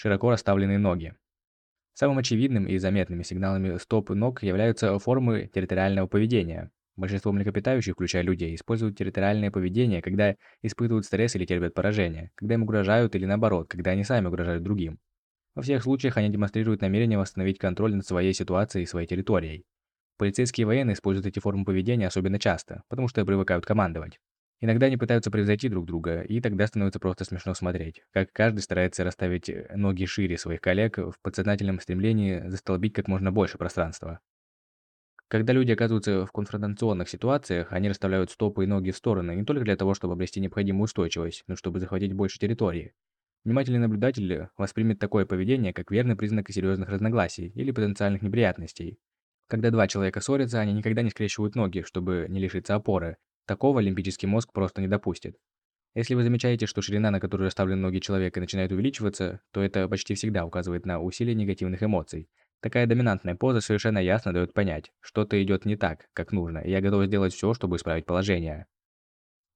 широко расставленные ноги. Самым очевидным и заметными сигналами стоп ног являются формы территориального поведения. Большинство млекопитающих, включая людей, используют территориальное поведение, когда испытывают стресс или терпят поражение, когда им угрожают или наоборот, когда они сами угрожают другим. Во всех случаях они демонстрируют намерение восстановить контроль над своей ситуацией и своей территорией. Полицейские и военные используют эти формы поведения особенно часто, потому что привыкают командовать. Иногда они пытаются превзойти друг друга, и тогда становится просто смешно смотреть, как каждый старается расставить э, ноги шире своих коллег в подсознательном стремлении застолбить как можно больше пространства. Когда люди оказываются в конфронтационных ситуациях, они расставляют стопы и ноги в стороны не только для того, чтобы обрести необходимую устойчивость, но чтобы захватить больше территории. Внимательный наблюдатель воспримет такое поведение как верный признак серьезных разногласий или потенциальных неприятностей. Когда два человека ссорятся, они никогда не скрещивают ноги, чтобы не лишиться опоры, Такого олимпический мозг просто не допустит. Если вы замечаете, что ширина, на которую расставлены ноги человека, начинает увеличиваться, то это почти всегда указывает на усилие негативных эмоций. Такая доминантная поза совершенно ясно дает понять, что-то идет не так, как нужно, и я готов сделать все, чтобы исправить положение.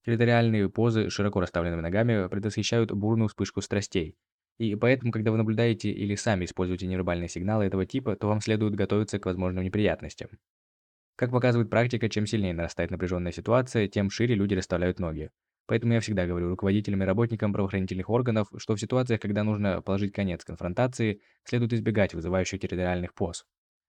Территориальные позы широко расставленными ногами предвосхищают бурную вспышку страстей. И поэтому, когда вы наблюдаете или сами используете невербальные сигналы этого типа, то вам следует готовиться к возможным неприятностям. Как показывает практика, чем сильнее нарастает напряженная ситуация, тем шире люди расставляют ноги. Поэтому я всегда говорю руководителям и работникам правоохранительных органов, что в ситуациях, когда нужно положить конец конфронтации, следует избегать вызывающих территориальных поз.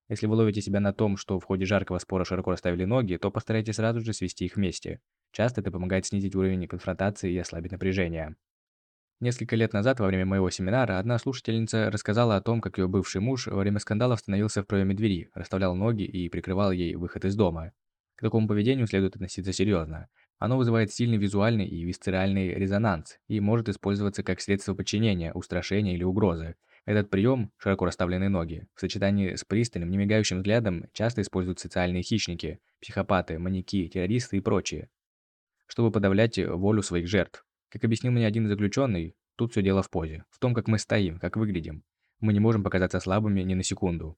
Если вы ловите себя на том, что в ходе жаркого спора широко расставили ноги, то постарайтесь сразу же свести их вместе. Часто это помогает снизить уровень конфронтации и ослабить напряжение. Несколько лет назад, во время моего семинара, одна слушательница рассказала о том, как ее бывший муж во время скандала становился в проеме двери, расставлял ноги и прикрывал ей выход из дома. К такому поведению следует относиться серьезно. Оно вызывает сильный визуальный и висцеральный резонанс и может использоваться как средство подчинения, устрашения или угрозы. Этот прием, широко расставленные ноги, в сочетании с пристальным, немигающим взглядом часто используют социальные хищники, психопаты, маньяки, террористы и прочие, чтобы подавлять волю своих жертв. Как объяснил мне один заключенный, тут все дело в позе, в том, как мы стоим, как выглядим. Мы не можем показаться слабыми ни на секунду.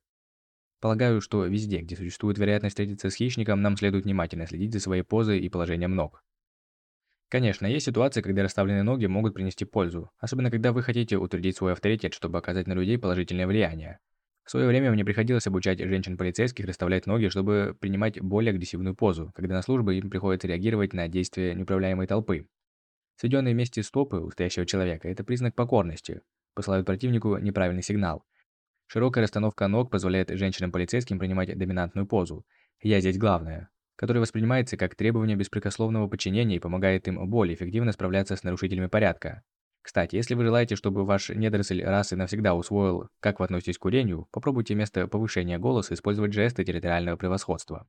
Полагаю, что везде, где существует вероятность встретиться с хищником, нам следует внимательно следить за своей позой и положением ног. Конечно, есть ситуации, когда расставленные ноги могут принести пользу, особенно когда вы хотите утвердить свой авторитет, чтобы оказать на людей положительное влияние. В свое время мне приходилось обучать женщин-полицейских расставлять ноги, чтобы принимать более агрессивную позу, когда на службе им приходится реагировать на действия неуправляемой толпы. Сведенные вместе стопы у стоящего человека – это признак покорности, посылают противнику неправильный сигнал. Широкая расстановка ног позволяет женщинам-полицейским принимать доминантную позу «я здесь главное», которая воспринимается как требование беспрекословного подчинения и помогает им более эффективно справляться с нарушителями порядка. Кстати, если вы желаете, чтобы ваш недоросль расы навсегда усвоил, как вы относитесь к курению, попробуйте вместо повышения голоса использовать жесты территориального превосходства.